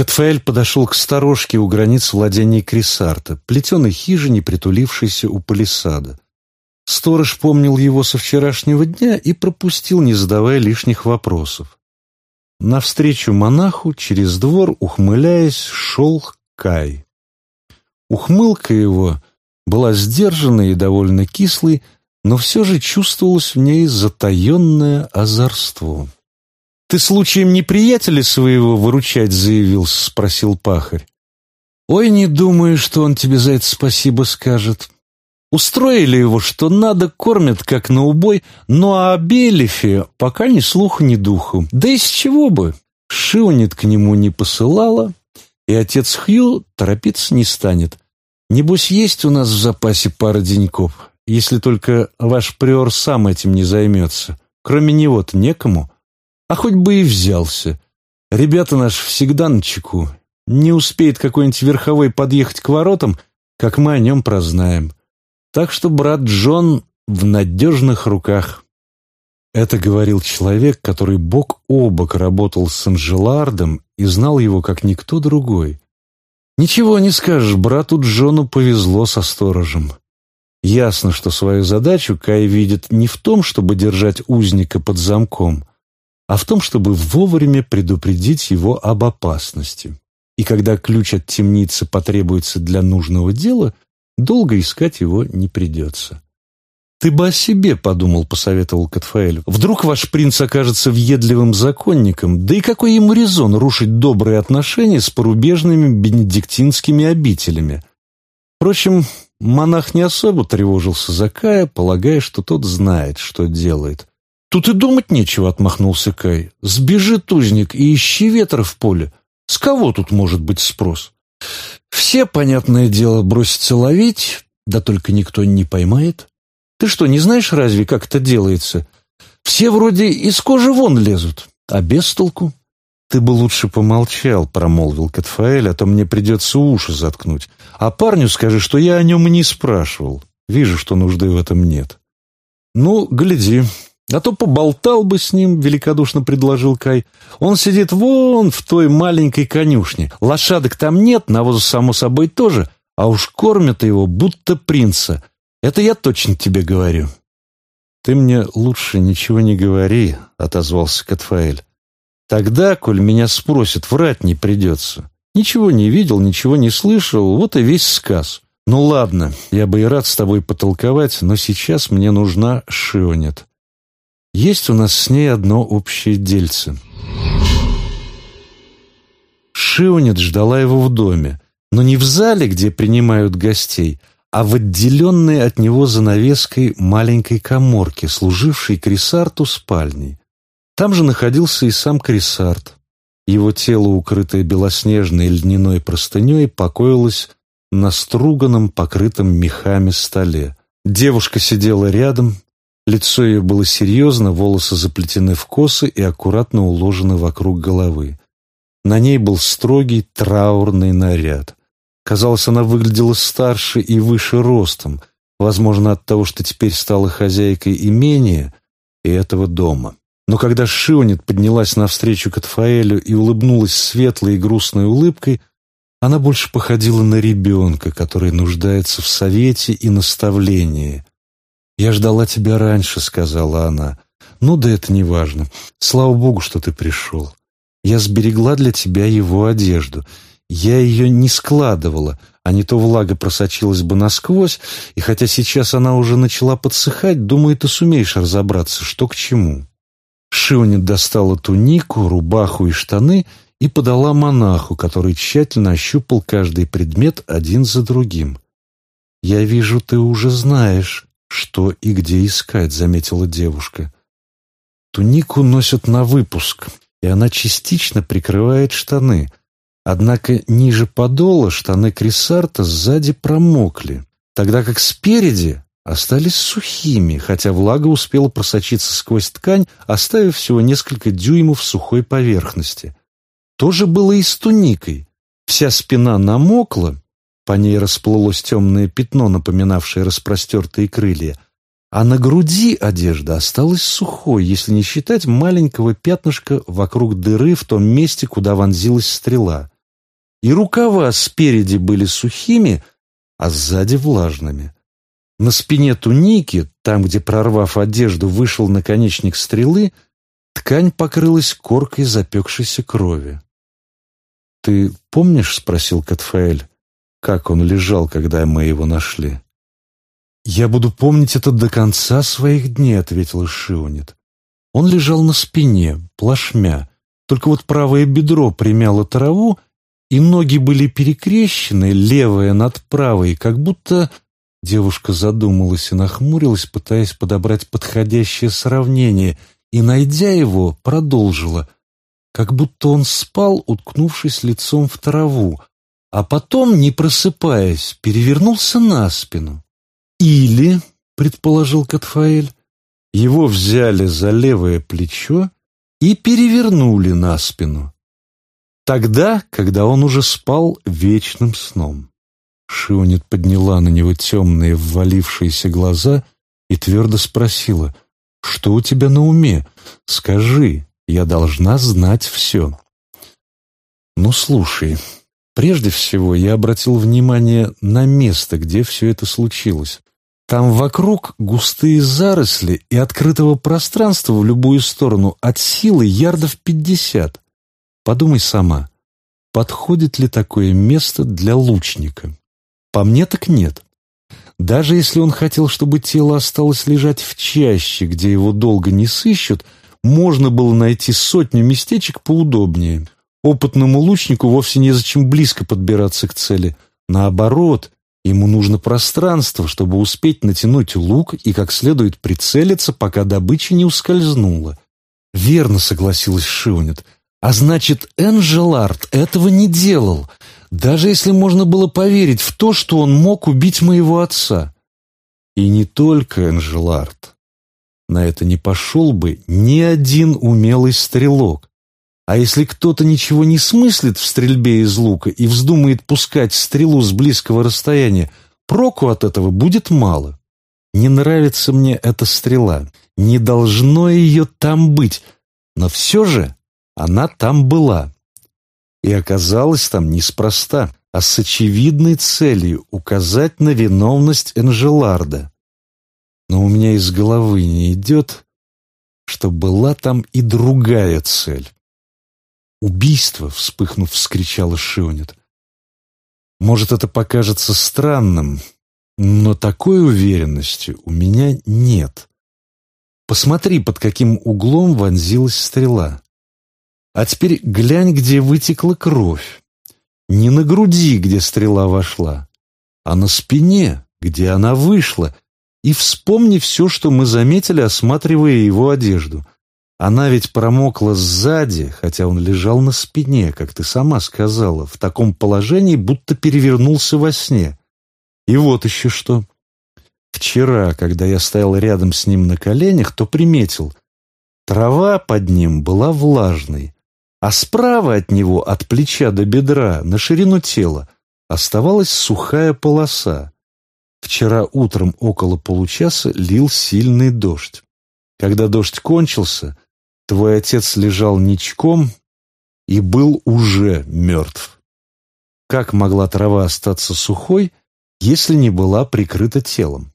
Катфаэль подошел к сторожке у границ владений Крисарта, плетеной хижине, притулившейся у палисада. Сторож помнил его со вчерашнего дня и пропустил, не задавая лишних вопросов. Навстречу монаху через двор, ухмыляясь, шел Кай. Ухмылка его была сдержанной и довольно кислой, но все же чувствовалось в ней затаенное озорство. «Ты случаем не приятеля своего выручать заявился?» — спросил пахарь. «Ой, не думаю, что он тебе за это спасибо скажет. Устроили его, что надо, кормят как на убой, а о Белифе пока ни слуху, ни духу. Да из чего бы? Шионит к нему не посылала, и отец Хью торопиться не станет. Небось, есть у нас в запасе пара деньков, если только ваш приор сам этим не займется. Кроме него-то некому». А хоть бы и взялся. Ребята наши всегда на чеку. Не успеет какой-нибудь верховой подъехать к воротам, как мы о нем прознаем. Так что брат Джон в надежных руках. Это говорил человек, который бок о бок работал с Анжелардом и знал его как никто другой. Ничего не скажешь, брату Джону повезло со сторожем. Ясно, что свою задачу Кай видит не в том, чтобы держать узника под замком, а в том, чтобы вовремя предупредить его об опасности. И когда ключ от темницы потребуется для нужного дела, долго искать его не придется. «Ты бы о себе подумал», — посоветовал Катфаэль. «Вдруг ваш принц окажется въедливым законником, да и какой ему резон рушить добрые отношения с порубежными бенедиктинскими обителями?» Впрочем, монах не особо тревожился за Кая, полагая, что тот знает, что делает. «Тут и думать нечего», — отмахнулся Кай. «Сбежит узник и ищи ветра в поле. С кого тут может быть спрос? Все, понятное дело, бросятся ловить, да только никто не поймает. Ты что, не знаешь разве, как это делается? Все вроде из кожи вон лезут, а без толку». «Ты бы лучше помолчал», — промолвил Катфаэль, «а то мне придется уши заткнуть. А парню скажи, что я о нем и не спрашивал. Вижу, что нужды в этом нет». «Ну, гляди, а то поболтал бы с ним, великодушно предложил Кай. Он сидит вон в той маленькой конюшне. Лошадок там нет, навоза, само собой, тоже. А уж кормят его, будто принца. Это я точно тебе говорю. Ты мне лучше ничего не говори, отозвался Катфаэль. Тогда, коль меня спросят, врать не придется. Ничего не видел, ничего не слышал, вот и весь сказ. Ну ладно, я бы и рад с тобой потолковать, но сейчас мне нужна Шионет. Есть у нас с ней одно общее дельце. Шионет ждала его в доме, но не в зале, где принимают гостей, а в отделенной от него занавеской маленькой коморке, служившей Крисарту спальней. Там же находился и сам Крисарт. Его тело, укрытое белоснежной льняной простыней, покоилось на струганном, покрытом мехами столе. Девушка сидела рядом, Лицо ее было серьезно, волосы заплетены в косы и аккуратно уложены вокруг головы. На ней был строгий траурный наряд. Казалось, она выглядела старше и выше ростом, возможно, от того, что теперь стала хозяйкой имения и этого дома. Но когда Шионет поднялась навстречу Катфаэлю и улыбнулась светлой и грустной улыбкой, она больше походила на ребенка, который нуждается в совете и наставлении, «Я ждала тебя раньше», — сказала она. «Ну да это не важно. Слава богу, что ты пришел. Я сберегла для тебя его одежду. Я ее не складывала, а не то влага просочилась бы насквозь, и хотя сейчас она уже начала подсыхать, думаю, ты сумеешь разобраться, что к чему». Шиони достала тунику, рубаху и штаны и подала монаху, который тщательно ощупал каждый предмет один за другим. «Я вижу, ты уже знаешь, «Что и где искать», — заметила девушка. «Тунику носят на выпуск, и она частично прикрывает штаны. Однако ниже подола штаны Крисарта сзади промокли, тогда как спереди остались сухими, хотя влага успела просочиться сквозь ткань, оставив всего несколько дюймов сухой поверхности. То же было и с туникой. Вся спина намокла, по ней расплылось темное пятно, напоминавшее распростертые крылья, а на груди одежда осталась сухой, если не считать маленького пятнышка вокруг дыры в том месте, куда вонзилась стрела. И рукава спереди были сухими, а сзади влажными. На спине туники, там, где, прорвав одежду, вышел наконечник стрелы, ткань покрылась коркой запекшейся крови. «Ты помнишь, — спросил Катфаэль, — как он лежал, когда мы его нашли?» «Я буду помнить это до конца своих дней», — ответил Шионет. Он лежал на спине, плашмя, только вот правое бедро примяло траву, и ноги были перекрещены, левая над правой, как будто Девушка задумалась и нахмурилась, пытаясь подобрать подходящее сравнение, и, найдя его, продолжила, как будто он спал, уткнувшись лицом в траву, а потом, не просыпаясь, перевернулся на спину. Или, предположил Катфаэль, его взяли за левое плечо и перевернули на спину. Тогда, когда он уже спал вечным сном. Шионет подняла на него темные ввалившиеся глаза и твердо спросила, «Что у тебя на уме? Скажи, я должна знать все». «Ну, слушай, прежде всего я обратил внимание на место, где все это случилось. Там вокруг густые заросли и открытого пространства в любую сторону от силы ярдов пятьдесят. Подумай сама, подходит ли такое место для лучника?» По мне так нет. Даже если он хотел, чтобы тело осталось лежать в чаще, где его долго не сыщут, можно было найти сотню местечек поудобнее. Опытному лучнику вовсе незачем близко подбираться к цели. Наоборот, ему нужно пространство, чтобы успеть натянуть лук и как следует прицелиться, пока добыча не ускользнула. «Верно», — согласилась Шионет. «А значит, Энджелард этого не делал. Даже если можно было поверить в то, что он мог убить моего отца. И не только Энжелард. На это не пошел бы ни один умелый стрелок. А если кто-то ничего не смыслит в стрельбе из лука и вздумает пускать стрелу с близкого расстояния, проку от этого будет мало. Не нравится мне эта стрела, не должно ее там быть, но все же она там была. И оказалось там неспроста, а с очевидной целью указать на виновность Энжеларда. Но у меня из головы не идет, что была там и другая цель. «Убийство!» — вспыхнув, вскричала Шионет. «Может, это покажется странным, но такой уверенности у меня нет. Посмотри, под каким углом вонзилась стрела. А теперь глянь, где вытекла кровь. Не на груди, где стрела вошла, а на спине, где она вышла. И вспомни все, что мы заметили, осматривая его одежду. Она ведь промокла сзади, хотя он лежал на спине, как ты сама сказала, в таком положении, будто перевернулся во сне. И вот еще что. Вчера, когда я стоял рядом с ним на коленях, то приметил, трава под ним была влажной, а справа от него, от плеча до бедра, на ширину тела, оставалась сухая полоса. Вчера утром около получаса лил сильный дождь. Когда дождь кончился, твой отец лежал ничком и был уже мертв. Как могла трава остаться сухой, если не была прикрыта телом?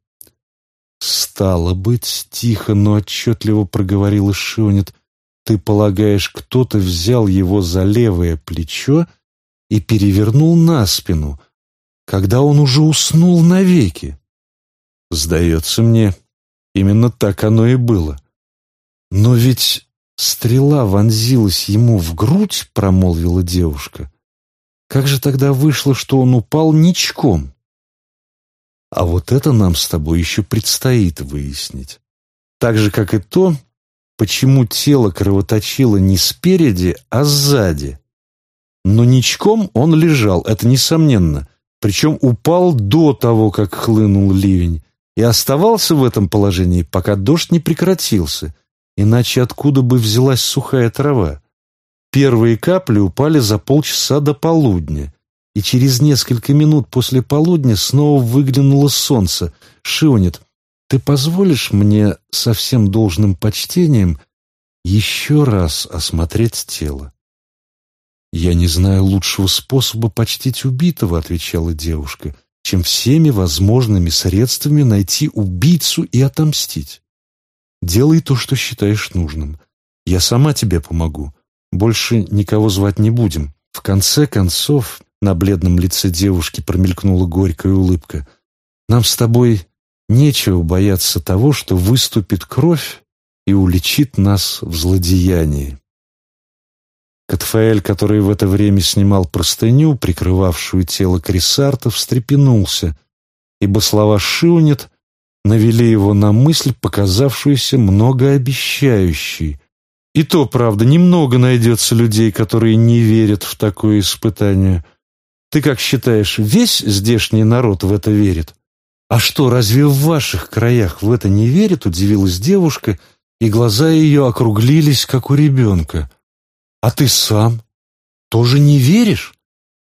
«Стало быть, тихо, но отчетливо проговорила Шионет, — ты полагаешь, кто-то взял его за левое плечо и перевернул на спину, когда он уже уснул навеки? Сдается мне, именно так оно и было. Но ведь стрела вонзилась ему в грудь, промолвила девушка. Как же тогда вышло, что он упал ничком? А вот это нам с тобой еще предстоит выяснить. Так же, как и то, почему тело кровоточило не спереди, а сзади. Но ничком он лежал, это несомненно, причем упал до того, как хлынул ливень, и оставался в этом положении, пока дождь не прекратился, иначе откуда бы взялась сухая трава? Первые капли упали за полчаса до полудня, и через несколько минут после полудня снова выглянуло солнце. «Шионет, ты позволишь мне со всем должным почтением еще раз осмотреть тело?» «Я не знаю лучшего способа почтить убитого», — отвечала девушка, «чем всеми возможными средствами найти убийцу и отомстить. Делай то, что считаешь нужным. Я сама тебе помогу. Больше никого звать не будем. В конце концов, на бледном лице девушки промелькнула горькая улыбка. «Нам с тобой нечего бояться того, что выступит кровь и уличит нас в злодеянии». Катфаэль, который в это время снимал простыню, прикрывавшую тело Крисарта, встрепенулся, ибо слова Шиунет навели его на мысль, показавшуюся многообещающей. И то, правда, немного найдется людей, которые не верят в такое испытание – ты как считаешь, весь здешний народ в это верит? А что, разве в ваших краях в это не верят? Удивилась девушка, и глаза ее округлились, как у ребенка. А ты сам тоже не веришь?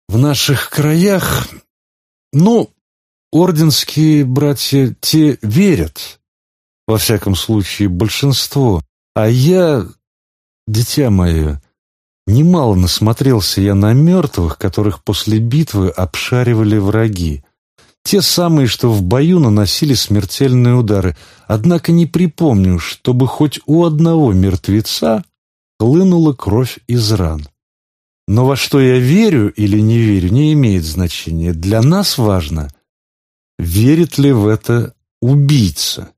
В наших краях, ну, орденские братья те верят. Во всяком случае, большинство. А я, дитя мое, Немало насмотрелся я на мертвых, которых после битвы обшаривали враги. Те самые, что в бою наносили смертельные удары. Однако не припомню, чтобы хоть у одного мертвеца хлынула кровь из ран. Но во что я верю или не верю, не имеет значения. Для нас важно, верит ли в это убийца.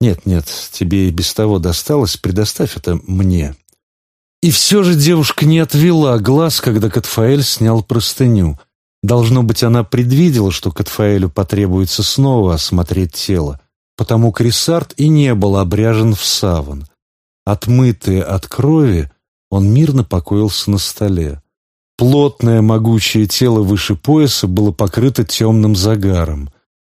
Нет, нет, тебе и без того досталось, предоставь это мне. И все же девушка не отвела глаз, когда Катфаэль снял простыню. Должно быть, она предвидела, что Катфаэлю потребуется снова осмотреть тело, потому Крисарт и не был обряжен в саван. Отмытый от крови, он мирно покоился на столе. Плотное могучее тело выше пояса было покрыто темным загаром.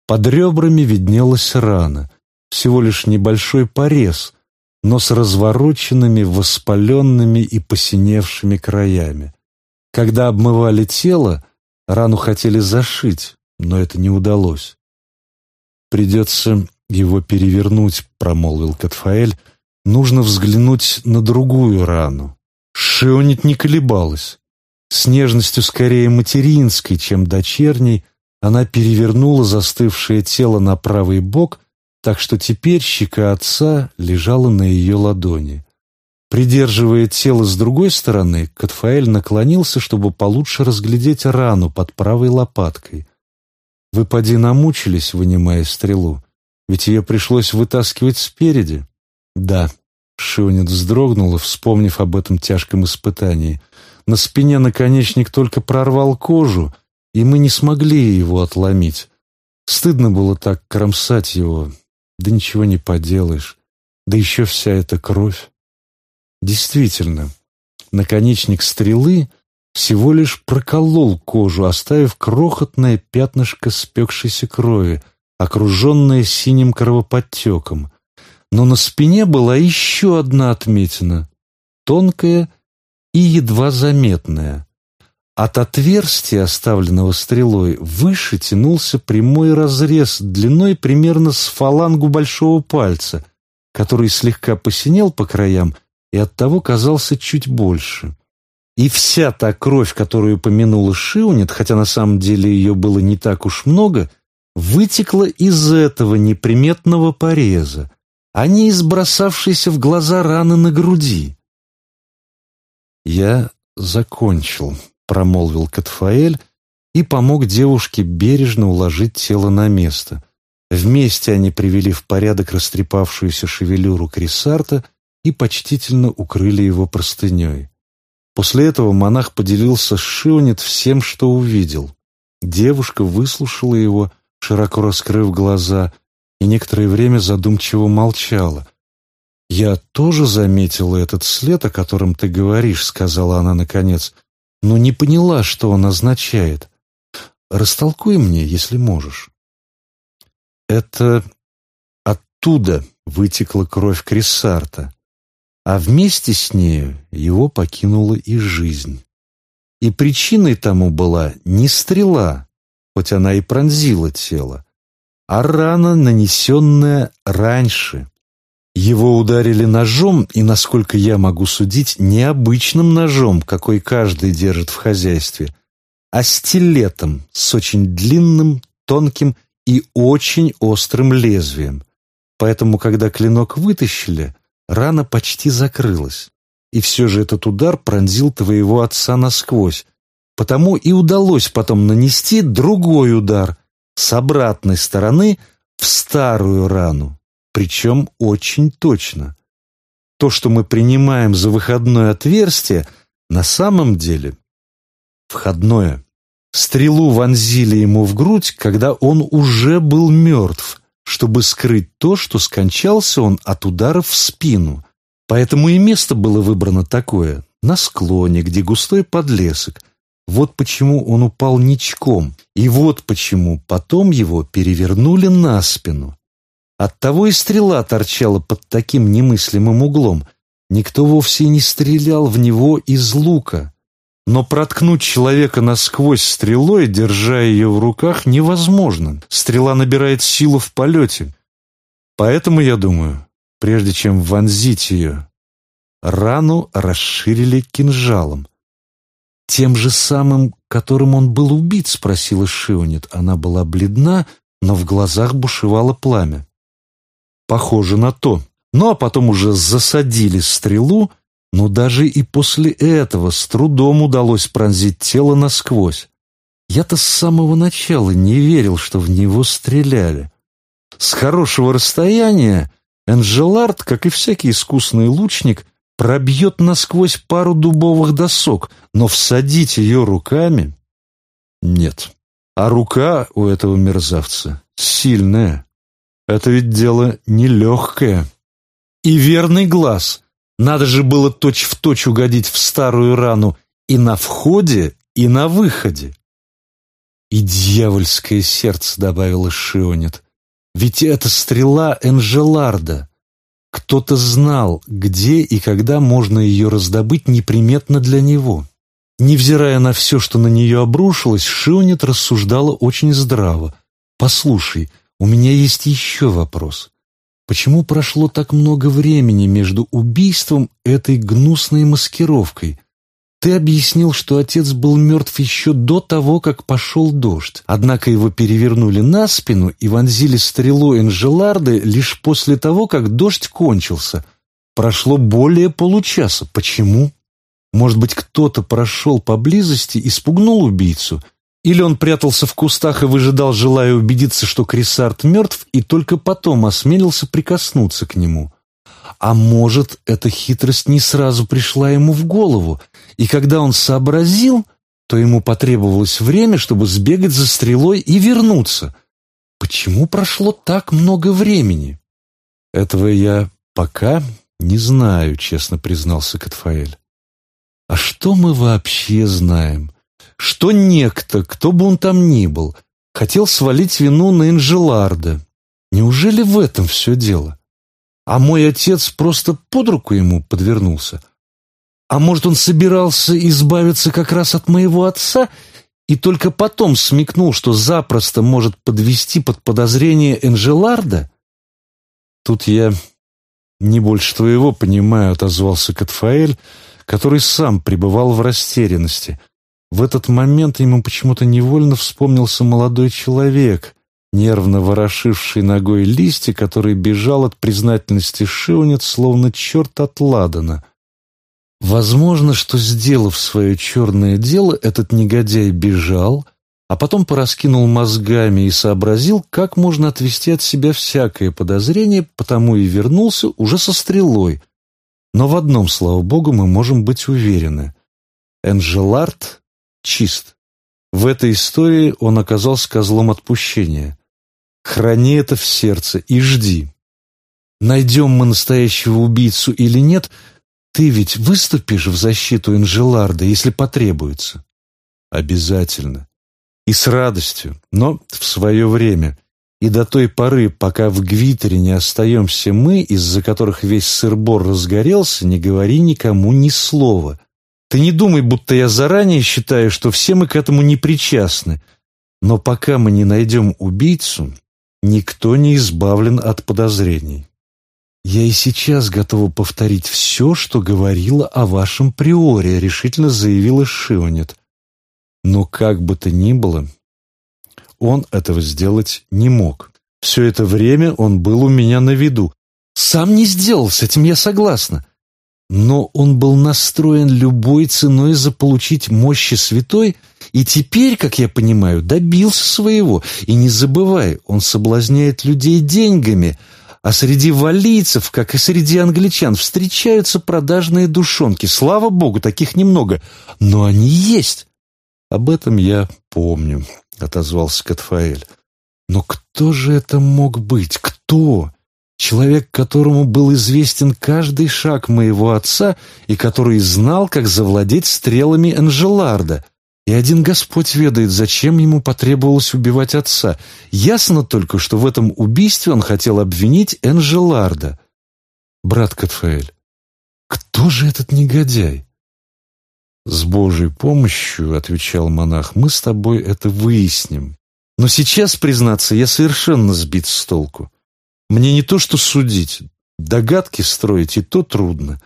Под ребрами виднелась рана, всего лишь небольшой порез, но с развороченными, воспаленными и посиневшими краями. Когда обмывали тело, рану хотели зашить, но это не удалось. «Придется его перевернуть», — промолвил Катфаэль. «Нужно взглянуть на другую рану». Шионит не колебалась. С нежностью скорее материнской, чем дочерней, она перевернула застывшее тело на правый бок так что теперь щека отца лежала на ее ладони. Придерживая тело с другой стороны, Катфаэль наклонился, чтобы получше разглядеть рану под правой лопаткой. «Вы поди намучились, вынимая стрелу, ведь ее пришлось вытаскивать спереди». «Да», — Шионет вздрогнула, вспомнив об этом тяжком испытании. «На спине наконечник только прорвал кожу, и мы не смогли его отломить. Стыдно было так кромсать его, да ничего не поделаешь. Да еще вся эта кровь. Действительно, наконечник стрелы всего лишь проколол кожу, оставив крохотное пятнышко спекшейся крови, окруженное синим кровоподтеком. Но на спине была еще одна отметина, тонкая и едва заметная. От отверстия, оставленного стрелой, выше тянулся прямой разрез длиной примерно с фалангу большого пальца, который слегка посинел по краям и оттого казался чуть больше. И вся та кровь, которую помянула Шиунет, хотя на самом деле ее было не так уж много, вытекла из этого неприметного пореза, а не из бросавшейся в глаза раны на груди. «Я закончил», промолвил Катфаэль и помог девушке бережно уложить тело на место. Вместе они привели в порядок растрепавшуюся шевелюру Крисарта и почтительно укрыли его простыней. После этого монах поделился с Шионет всем, что увидел. Девушка выслушала его, широко раскрыв глаза, и некоторое время задумчиво молчала. «Я тоже заметила этот след, о котором ты говоришь», — сказала она наконец, «но не поняла, что он означает. Растолкуй мне, если можешь». «Это оттуда вытекла кровь Крисарта, а вместе с нею его покинула и жизнь. И причиной тому была не стрела, хоть она и пронзила тело, а рана, нанесенная раньше. Его ударили ножом, и, насколько я могу судить, не обычным ножом, какой каждый держит в хозяйстве, а стилетом с очень длинным, тонким и очень острым лезвием. Поэтому, когда клинок вытащили, рана почти закрылась. И все же этот удар пронзил твоего отца насквозь. Потому и удалось потом нанести другой удар с обратной стороны в старую рану, причем очень точно. То, что мы принимаем за выходное отверстие, на самом деле входное. Стрелу вонзили ему в грудь, когда он уже был мертв, чтобы скрыть то, что скончался он от ударов в спину. Поэтому и место было выбрано такое, на склоне, где густой подлесок. Вот почему он упал ничком, и вот почему потом его перевернули на спину. Оттого и стрела торчала под таким немыслимым углом. Никто вовсе не стрелял в него из лука. Но проткнуть человека насквозь стрелой, держа ее в руках, невозможно. Стрела набирает силу в полете. Поэтому, я думаю, прежде чем вонзить ее, рану расширили кинжалом. «Тем же самым, которым он был убит?» — спросила Шионет. Она была бледна, но в глазах бушевало пламя. «Похоже на то. Ну, а потом уже засадили стрелу, но даже и после этого с трудом удалось пронзить тело насквозь. Я-то с самого начала не верил, что в него стреляли. С хорошего расстояния Энджелард, как и всякий искусный лучник, пробьет насквозь пару дубовых досок, но всадить ее руками — нет. А рука у этого мерзавца сильная. Это ведь дело нелегкое. И верный глаз — надо же было точь-в-точь точь угодить в старую рану и на входе, и на выходе. «И дьявольское сердце», — добавила Шионет. «Ведь это стрела Энжеларда. Кто-то знал, где и когда можно ее раздобыть неприметно для него». Невзирая на все, что на нее обрушилось, Шионет рассуждала очень здраво. «Послушай, у меня есть еще вопрос. Почему прошло так много времени между убийством этой гнусной маскировкой? Ты объяснил, что отец был мертв еще до того, как пошел дождь. Однако его перевернули на спину и вонзили стрелу Энжеларды лишь после того, как дождь кончился. Прошло более получаса. Почему? Может быть, кто-то прошел поблизости и спугнул убийцу – или он прятался в кустах и выжидал, желая убедиться, что Крисарт мертв, и только потом осмелился прикоснуться к нему. А может, эта хитрость не сразу пришла ему в голову, и когда он сообразил, то ему потребовалось время, чтобы сбегать за стрелой и вернуться. Почему прошло так много времени? Этого я пока не знаю, честно признался Катфаэль. А что мы вообще знаем? Что некто, кто бы он там ни был, хотел свалить вину на Инжеларда. Неужели в этом все дело? А мой отец просто под руку ему подвернулся. А может, он собирался избавиться как раз от моего отца и только потом смекнул, что запросто может подвести под подозрение Энжеларда? Тут я не больше твоего понимаю, отозвался Катфаэль, который сам пребывал в растерянности — в этот момент ему почему-то невольно вспомнился молодой человек, нервно ворошивший ногой листья, который бежал от признательности Шионец, словно черт от ладана. Возможно, что, сделав свое черное дело, этот негодяй бежал, а потом пораскинул мозгами и сообразил, как можно отвести от себя всякое подозрение, потому и вернулся уже со стрелой. Но в одном, слава богу, мы можем быть уверены. Энжелард чист. В этой истории он оказался козлом отпущения. Храни это в сердце и жди. Найдем мы настоящего убийцу или нет, ты ведь выступишь в защиту Энжеларда, если потребуется. Обязательно. И с радостью, но в свое время. И до той поры, пока в Гвитере не остаемся мы, из-за которых весь сырбор разгорелся, не говори никому ни слова. Ты не думай, будто я заранее считаю, что все мы к этому не причастны. Но пока мы не найдем убийцу, никто не избавлен от подозрений. Я и сейчас готова повторить все, что говорила о вашем приоре, решительно заявила Шионет. Но как бы то ни было, он этого сделать не мог. Все это время он был у меня на виду. Сам не сделал, с этим я согласна. Но он был настроен любой ценой заполучить мощи святой, и теперь, как я понимаю, добился своего. И не забывай, он соблазняет людей деньгами, а среди валийцев, как и среди англичан, встречаются продажные душонки. Слава богу, таких немного, но они есть. Об этом я помню, отозвался Катфаэль. Но кто же это мог быть? Кто? Человек, которому был известен каждый шаг моего отца и который знал, как завладеть стрелами Анжеларда. И один Господь ведает, зачем ему потребовалось убивать отца. Ясно только, что в этом убийстве он хотел обвинить Энжеларда. Брат Катфаэль, кто же этот негодяй? «С Божьей помощью, — отвечал монах, — мы с тобой это выясним. Но сейчас, признаться, я совершенно сбит с толку. Мне не то что судить, догадки строить и то трудно.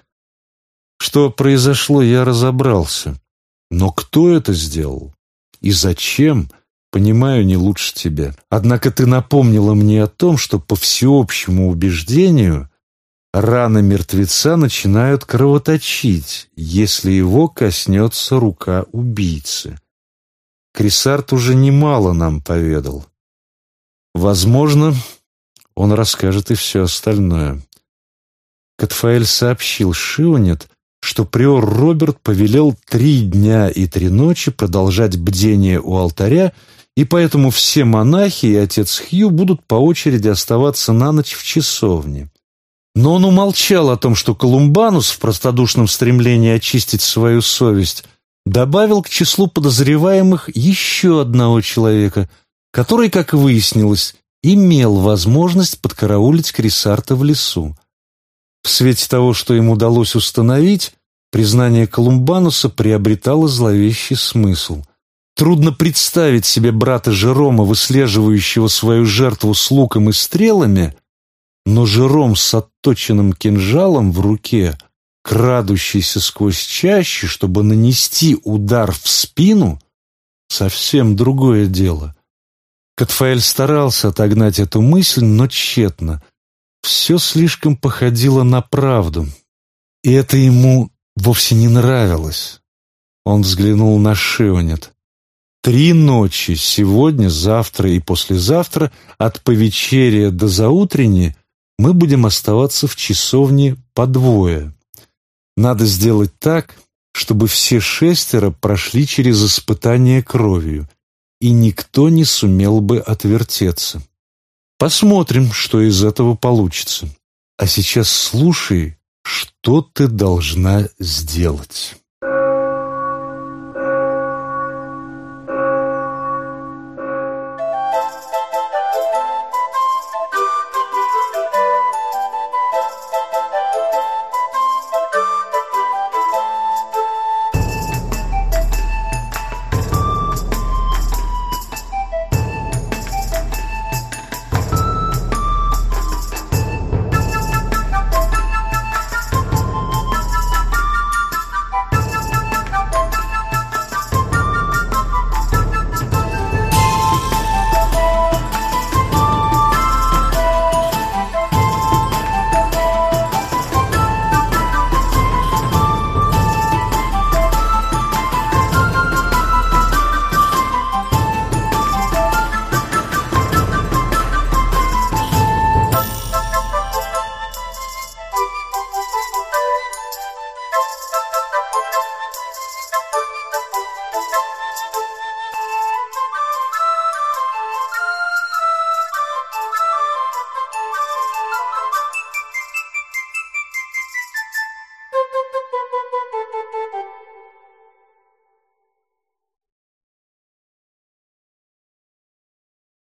Что произошло, я разобрался. Но кто это сделал? И зачем? Понимаю не лучше тебя. Однако ты напомнила мне о том, что по всеобщему убеждению раны мертвеца начинают кровоточить, если его коснется рука убийцы. Крисарт уже немало нам поведал. Возможно, он расскажет и все остальное. Катфаэль сообщил Шионет, что приор Роберт повелел три дня и три ночи продолжать бдение у алтаря, и поэтому все монахи и отец Хью будут по очереди оставаться на ночь в часовне. Но он умолчал о том, что Колумбанус в простодушном стремлении очистить свою совесть добавил к числу подозреваемых еще одного человека, который, как выяснилось, имел возможность подкараулить Крисарта в лесу. В свете того, что им удалось установить, признание Колумбануса приобретало зловещий смысл. Трудно представить себе брата Жерома, выслеживающего свою жертву с луком и стрелами, но Жером с отточенным кинжалом в руке, крадущийся сквозь чащи, чтобы нанести удар в спину, совсем другое дело — Катфаэль старался отогнать эту мысль, но тщетно. Все слишком походило на правду. И это ему вовсе не нравилось. Он взглянул на Шионет. Три ночи, сегодня, завтра и послезавтра, от повечерия до заутренней, мы будем оставаться в часовне по двое. Надо сделать так, чтобы все шестеро прошли через испытание кровью — и никто не сумел бы отвертеться. Посмотрим, что из этого получится. А сейчас слушай, что ты должна сделать.